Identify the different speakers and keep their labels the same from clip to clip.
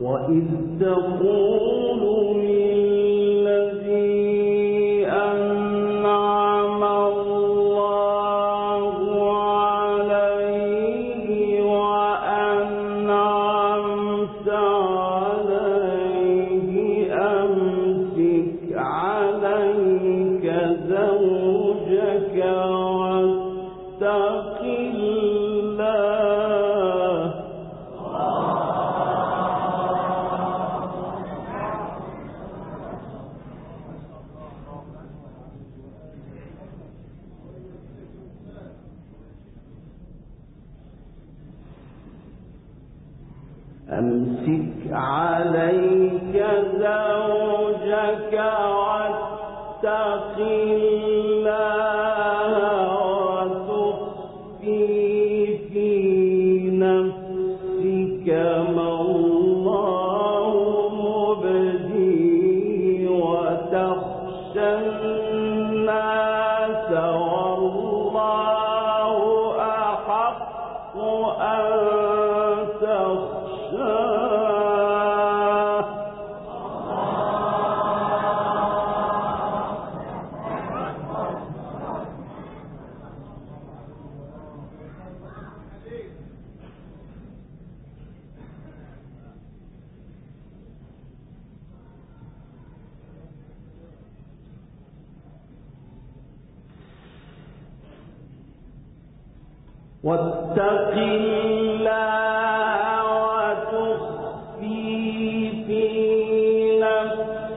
Speaker 1: وإذ تقول للذي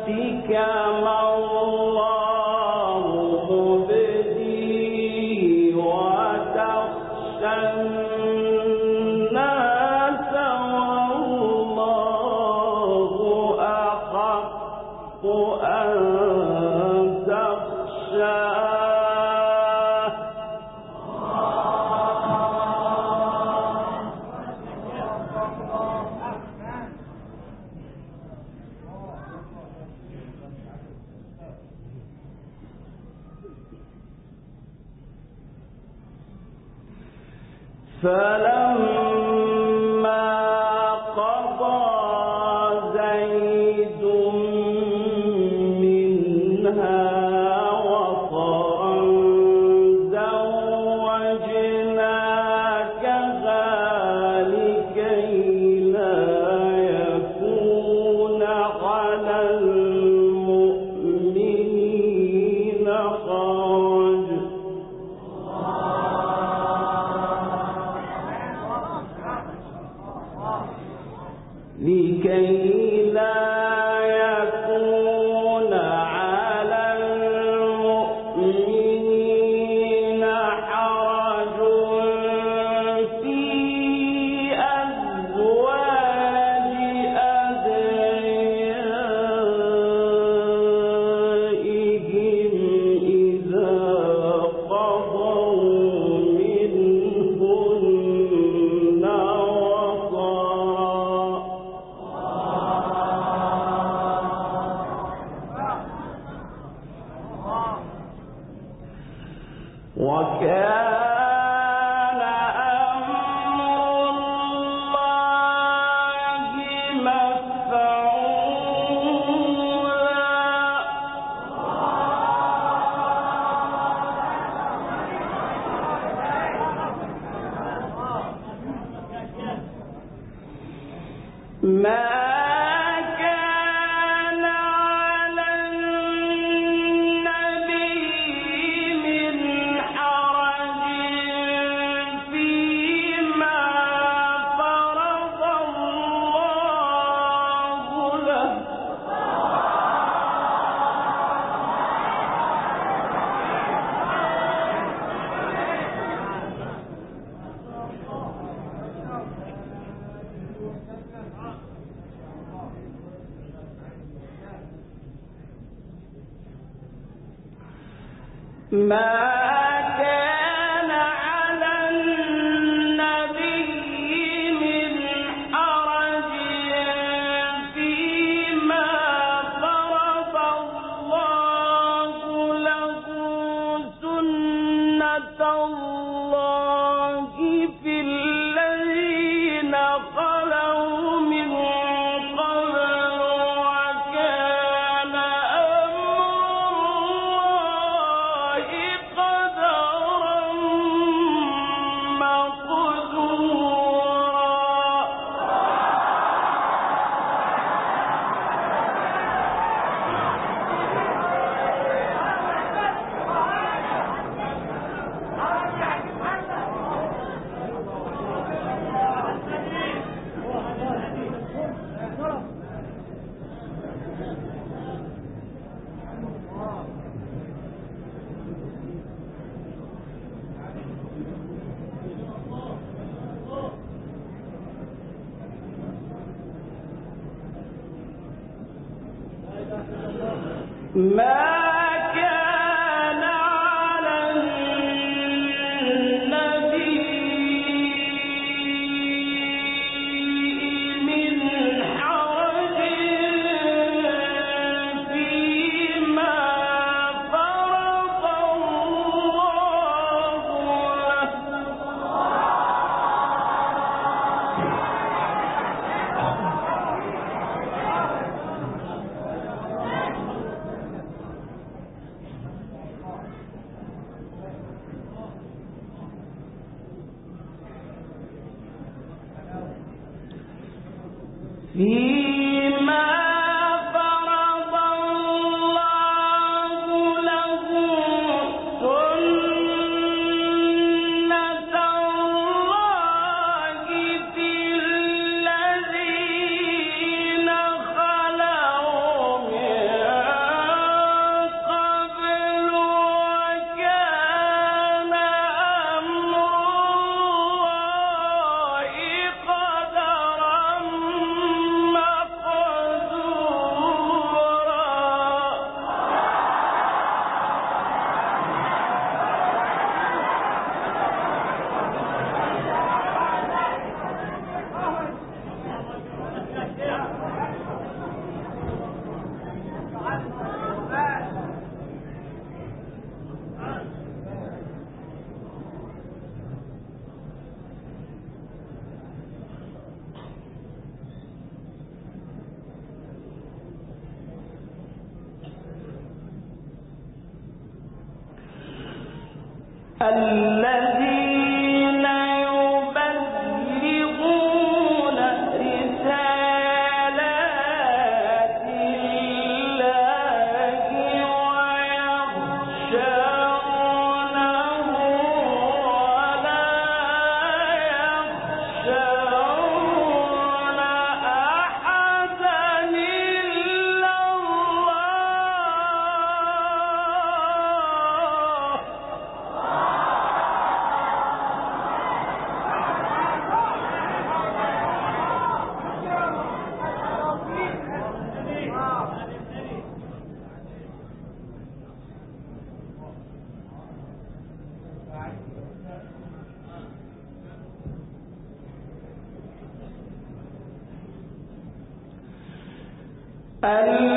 Speaker 1: نفسك ما ما ما 你。الذين أن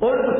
Speaker 1: Por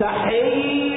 Speaker 1: تحية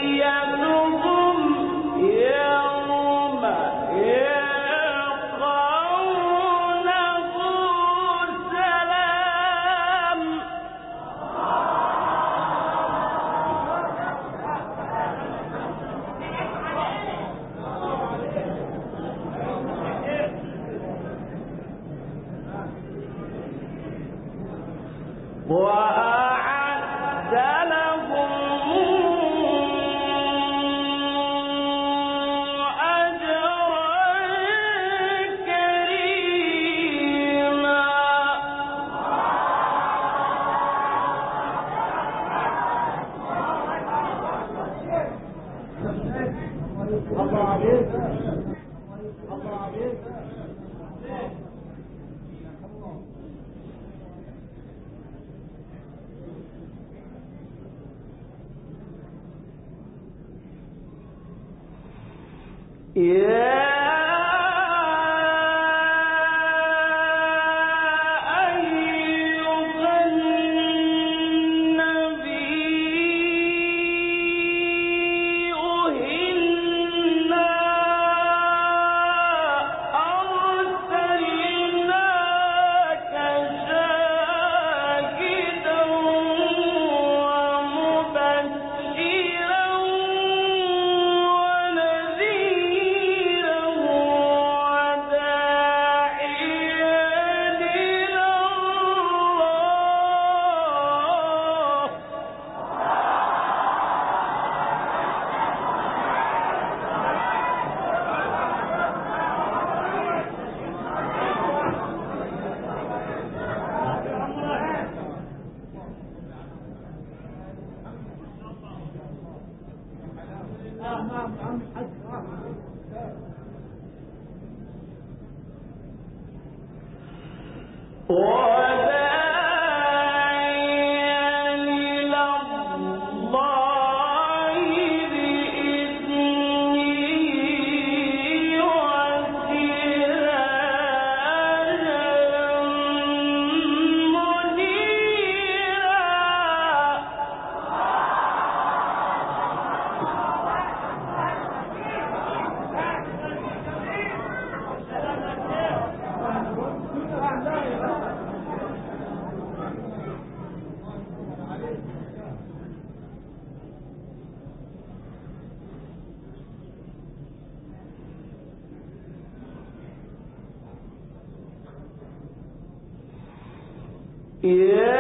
Speaker 1: ونذيرا 耶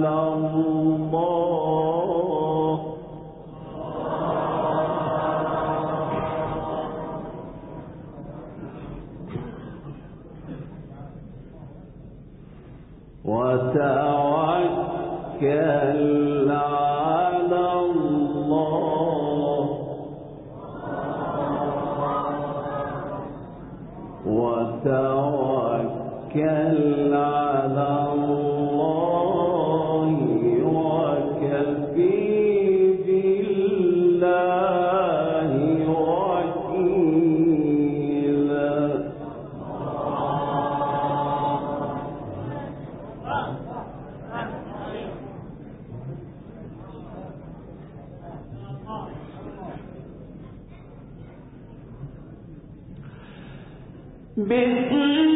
Speaker 1: وما أدراك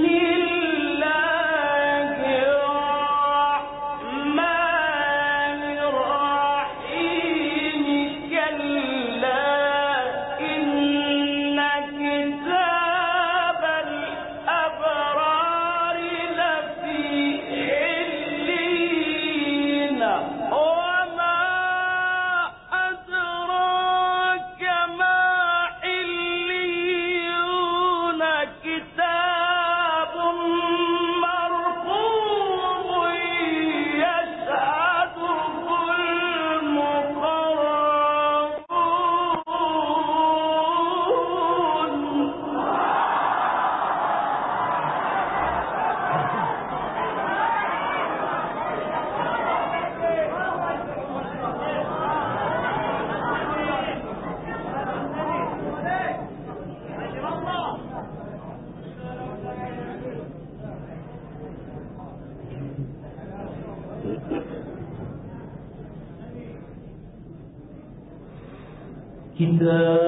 Speaker 2: in the